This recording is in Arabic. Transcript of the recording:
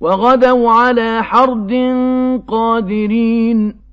وَغَدَوْا عَلَىٰ حَرْدٍ قَادِرِينَ.